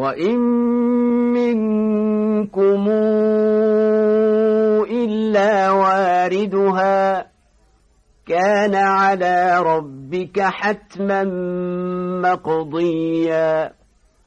وإن منكم إلا واردها كان على ربك حتما مقضيا